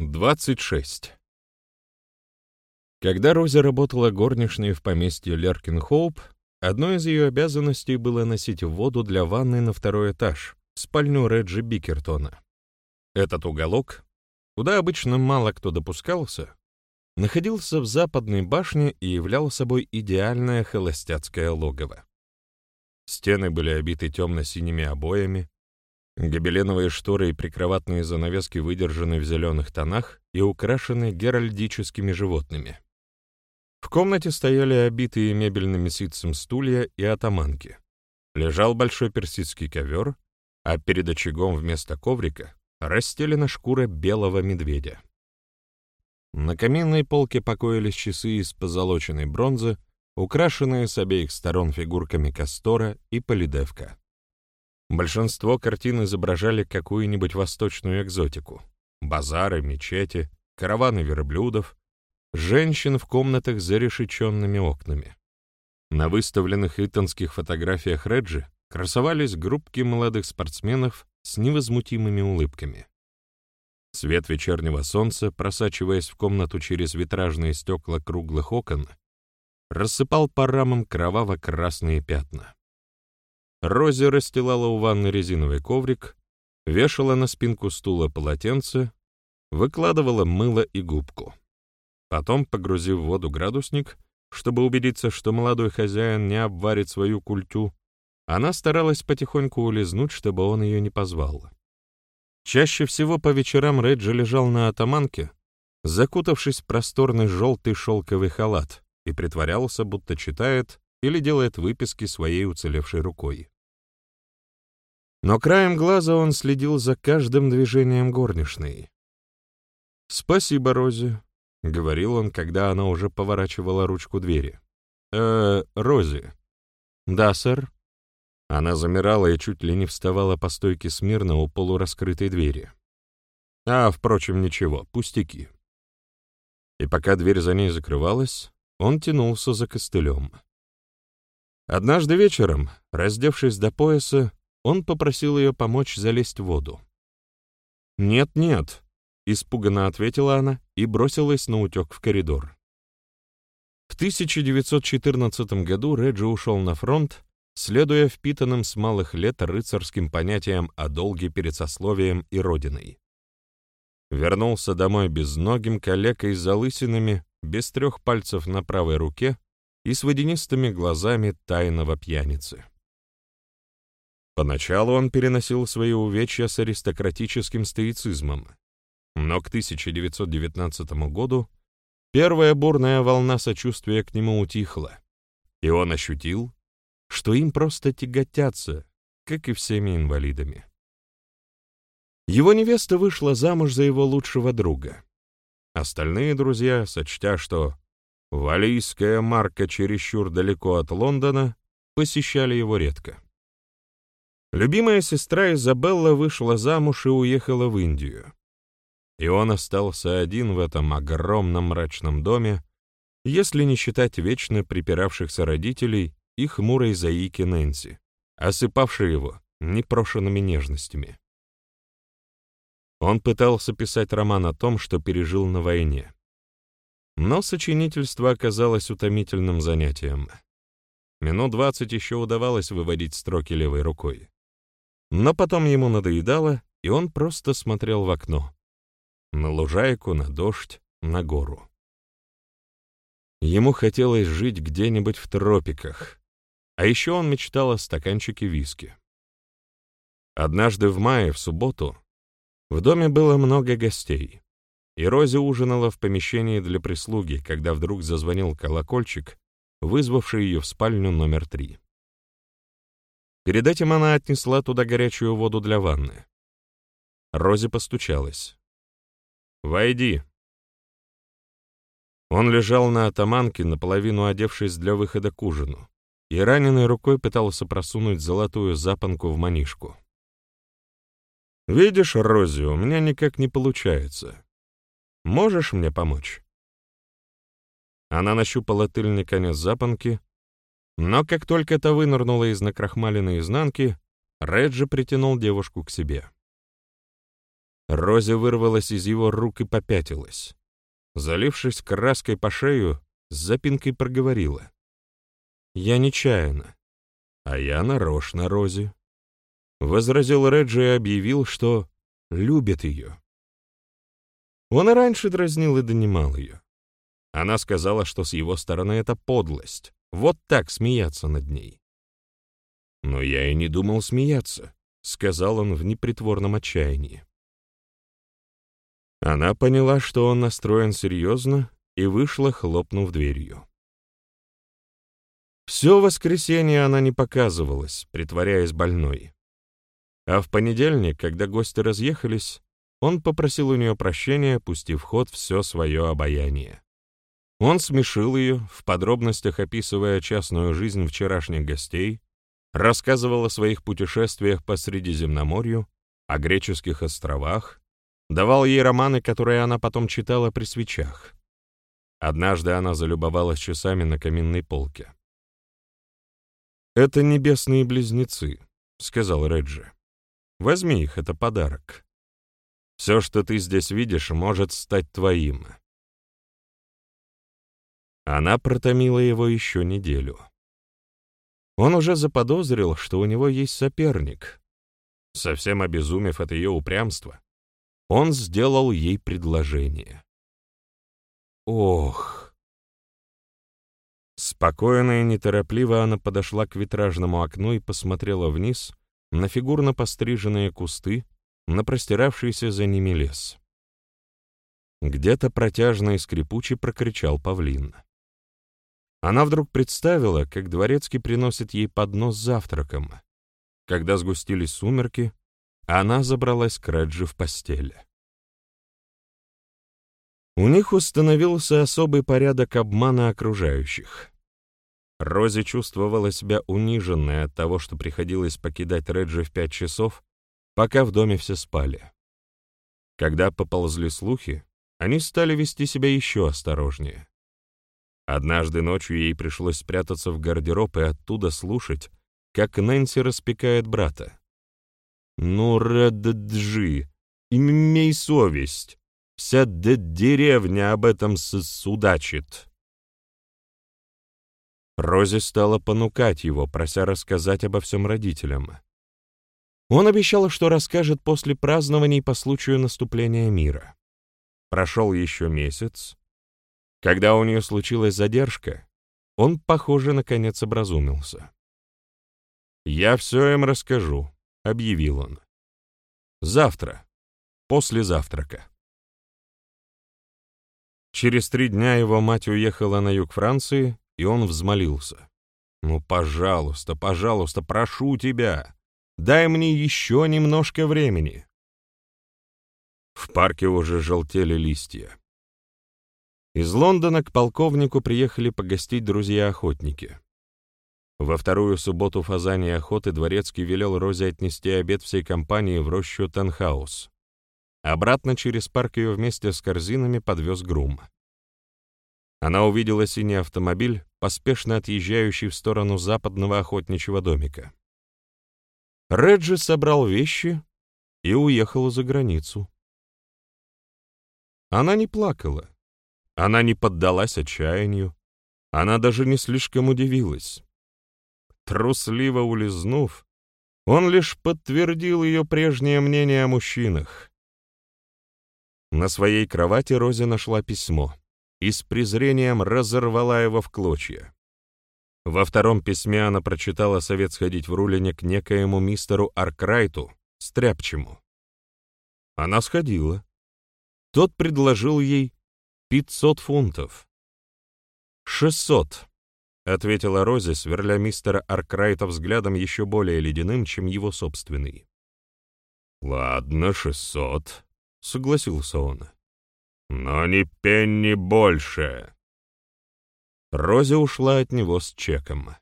26. Когда Рози работала горничной в поместье Леркин-Хоуп, одной из ее обязанностей было носить воду для ванны на второй этаж, в спальню Реджи Бикертона. Этот уголок, куда обычно мало кто допускался, находился в западной башне и являл собой идеальное холостяцкое логово. Стены были обиты темно-синими обоями, Гобеленовые шторы и прикроватные занавески выдержаны в зеленых тонах и украшены геральдическими животными. В комнате стояли обитые мебельным ситцем стулья и атаманки. Лежал большой персидский ковер, а перед очагом вместо коврика расстелена шкура белого медведя. На каминной полке покоились часы из позолоченной бронзы, украшенные с обеих сторон фигурками Кастора и Полидевка. Большинство картин изображали какую-нибудь восточную экзотику. Базары, мечети, караваны верблюдов, женщин в комнатах с зарешеченными окнами. На выставленных итонских фотографиях Реджи красовались группки молодых спортсменов с невозмутимыми улыбками. Свет вечернего солнца, просачиваясь в комнату через витражные стекла круглых окон, рассыпал по рамам кроваво-красные пятна. Рози расстилала у ванны резиновый коврик, вешала на спинку стула полотенце, выкладывала мыло и губку. Потом, погрузив в воду градусник, чтобы убедиться, что молодой хозяин не обварит свою культю, она старалась потихоньку улизнуть, чтобы он ее не позвал. Чаще всего по вечерам Реджи лежал на атаманке, закутавшись в просторный желтый шелковый халат, и притворялся, будто читает или делает выписки своей уцелевшей рукой. Но краем глаза он следил за каждым движением горничной. «Спасибо, Рози», — говорил он, когда она уже поворачивала ручку двери. «Э, Рози». «Да, сэр». Она замирала и чуть ли не вставала по стойке смирно у полураскрытой двери. А, впрочем, ничего, пустяки. И пока дверь за ней закрывалась, он тянулся за костылем. Однажды вечером, раздевшись до пояса, он попросил ее помочь залезть в воду. «Нет-нет», — испуганно ответила она и бросилась на утек в коридор. В 1914 году Реджи ушел на фронт, следуя впитанным с малых лет рыцарским понятиям о долге перед сословием и родиной. Вернулся домой безногим калекой с залысинами, без трех пальцев на правой руке и с водянистыми глазами тайного пьяницы. Поначалу он переносил свои увечья с аристократическим стоицизмом, но к 1919 году первая бурная волна сочувствия к нему утихла, и он ощутил, что им просто тяготятся, как и всеми инвалидами. Его невеста вышла замуж за его лучшего друга. Остальные друзья, сочтя, что Валийская марка чересчур далеко от Лондона, посещали его редко. Любимая сестра Изабелла вышла замуж и уехала в Индию. И он остался один в этом огромном мрачном доме, если не считать вечно припиравшихся родителей и хмурой заики Нэнси, осыпавшей его непрошенными нежностями. Он пытался писать роман о том, что пережил на войне. Но сочинительство оказалось утомительным занятием. Минут двадцать еще удавалось выводить строки левой рукой. Но потом ему надоедало, и он просто смотрел в окно. На лужайку, на дождь, на гору. Ему хотелось жить где-нибудь в тропиках, а еще он мечтал о стаканчике виски. Однажды в мае, в субботу, в доме было много гостей. И Рози ужинала в помещении для прислуги, когда вдруг зазвонил колокольчик, вызвавший ее в спальню номер три. Перед этим она отнесла туда горячую воду для ванны. Рози постучалась. «Войди». Он лежал на атаманке, наполовину одевшись для выхода к ужину, и раненой рукой пытался просунуть золотую запонку в манишку. «Видишь, Рози, у меня никак не получается. Можешь мне помочь?» Она нащупала тыльный конец запонки, но как только та вынырнула из накрахмаленной изнанки, Реджи притянул девушку к себе. Рози вырвалась из его рук и попятилась. Залившись краской по шею, с запинкой проговорила. «Я нечаянно, а я нарочно, Рози», — возразил Реджи и объявил, что любит ее. Он и раньше дразнил и донимал ее. Она сказала, что с его стороны это подлость, вот так смеяться над ней. «Но я и не думал смеяться», — сказал он в непритворном отчаянии. Она поняла, что он настроен серьезно, и вышла, хлопнув дверью. Все воскресенье она не показывалась, притворяясь больной. А в понедельник, когда гости разъехались, он попросил у нее прощения, пустив в ход все свое обаяние. Он смешил ее, в подробностях описывая частную жизнь вчерашних гостей, рассказывал о своих путешествиях по Средиземноморью, о греческих островах, давал ей романы, которые она потом читала при свечах. Однажды она залюбовалась часами на каминной полке. «Это небесные близнецы», — сказал Реджи. «Возьми их, это подарок. Все, что ты здесь видишь, может стать твоим». Она протомила его еще неделю. Он уже заподозрил, что у него есть соперник. Совсем обезумев от ее упрямства, он сделал ей предложение. Ох! Спокойно и неторопливо она подошла к витражному окну и посмотрела вниз на фигурно постриженные кусты, на простиравшийся за ними лес. Где-то протяжно и скрипуче прокричал павлин. Она вдруг представила, как дворецкий приносит ей поднос с завтраком. Когда сгустились сумерки, она забралась к Реджи в постели. У них установился особый порядок обмана окружающих. Рози чувствовала себя униженной от того, что приходилось покидать Реджи в пять часов, пока в доме все спали. Когда поползли слухи, они стали вести себя еще осторожнее. Однажды ночью ей пришлось спрятаться в гардероб и оттуда слушать, как Нэнси распекает брата. «Ну, Реджи, имей совесть. Вся деревня об этом судачит». Рози стала понукать его, прося рассказать обо всем родителям. Он обещал, что расскажет после празднований по случаю наступления мира. Прошел еще месяц. Когда у нее случилась задержка, он, похоже, наконец образумился. «Я все им расскажу», — объявил он. «Завтра, после завтрака». Через три дня его мать уехала на юг Франции, и он взмолился. «Ну, пожалуйста, пожалуйста, прошу тебя, дай мне еще немножко времени». В парке уже желтели листья. Из Лондона к полковнику приехали погостить друзья-охотники. Во вторую субботу фазани охоты Дворецкий велел Розе отнести обед всей компании в рощу Танхаус. Обратно через парк ее вместе с корзинами подвез грум. Она увидела синий автомобиль, поспешно отъезжающий в сторону западного охотничьего домика. Реджи собрал вещи и уехал за границу. Она не плакала, она не поддалась отчаянию, она даже не слишком удивилась. Трусливо улизнув, он лишь подтвердил ее прежнее мнение о мужчинах. На своей кровати Рози нашла письмо и с презрением разорвала его в клочья. Во втором письме она прочитала совет сходить в Рулине к некоему мистеру Аркрайту, стряпчему. Она сходила. Тот предложил ей пятьсот фунтов. «Шестьсот», — ответила Рози, сверля мистера Аркрайта взглядом еще более ледяным, чем его собственный. «Ладно, шестьсот», — согласился он. «Но ни пенни больше!» Рози ушла от него с чеком.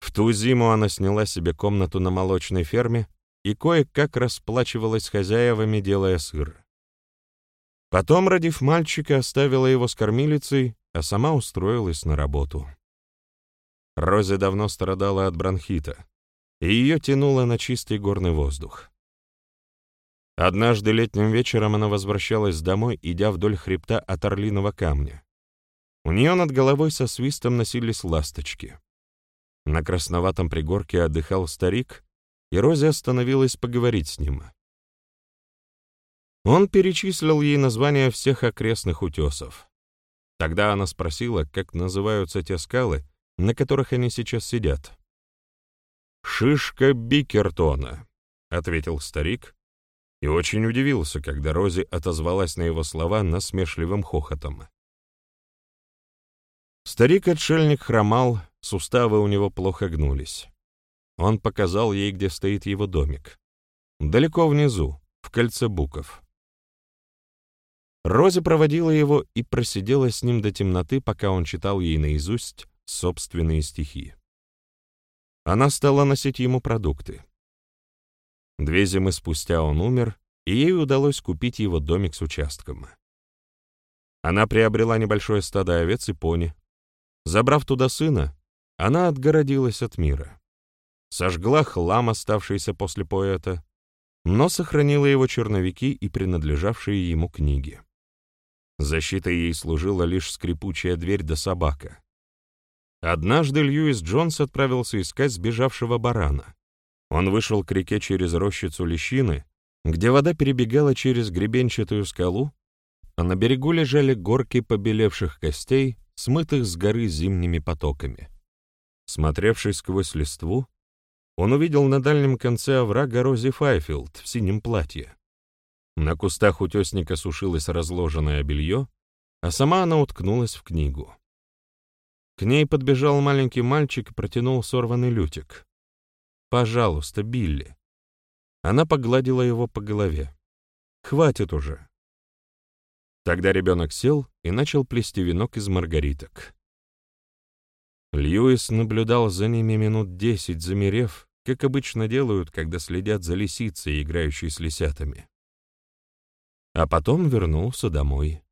В ту зиму она сняла себе комнату на молочной ферме и кое-как расплачивалась хозяевами, делая сыр. Потом, родив мальчика, оставила его с кормилицей, а сама устроилась на работу. Рози давно страдала от бронхита, и ее тянуло на чистый горный воздух. Однажды летним вечером она возвращалась домой, идя вдоль хребта от Орлиного камня. У нее над головой со свистом носились ласточки. На красноватом пригорке отдыхал старик, и Розе остановилась поговорить с ним. Он перечислил ей названия всех окрестных утесов. Тогда она спросила, как называются те скалы, на которых они сейчас сидят. «Шишка Бикертона», — ответил старик, и очень удивился, когда Рози отозвалась на его слова насмешливым хохотом. Старик-отшельник хромал, суставы у него плохо гнулись. Он показал ей, где стоит его домик. Далеко внизу, в кольце буков. Рози проводила его и просидела с ним до темноты, пока он читал ей наизусть собственные стихи. Она стала носить ему продукты. Две зимы спустя он умер, и ей удалось купить его домик с участком. Она приобрела небольшое стадо овец и пони. Забрав туда сына, она отгородилась от мира. Сожгла хлам, оставшийся после поэта, но сохранила его черновики и принадлежавшие ему книги. Защитой ей служила лишь скрипучая дверь да собака. Однажды Льюис Джонс отправился искать сбежавшего барана. Он вышел к реке через рощицу лещины, где вода перебегала через гребенчатую скалу, а на берегу лежали горки побелевших костей, смытых с горы зимними потоками. Смотревший сквозь листву, он увидел на дальнем конце оврага Рози Файфилд в синем платье. На кустах утесника сушилось разложенное белье, а сама она уткнулась в книгу. К ней подбежал маленький мальчик и протянул сорванный лютик. «Пожалуйста, Билли». Она погладила его по голове. «Хватит уже». Тогда ребенок сел и начал плести венок из маргариток. Льюис наблюдал за ними минут десять, замерев, как обычно делают, когда следят за лисицей, играющей с лисятами а потом вернулся домой.